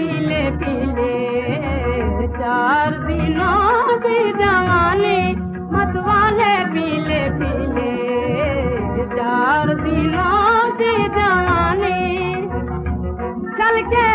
पीले पीले चार दिनों से मतवा मतवाले पीले पीले चार दिनों से दिन चल के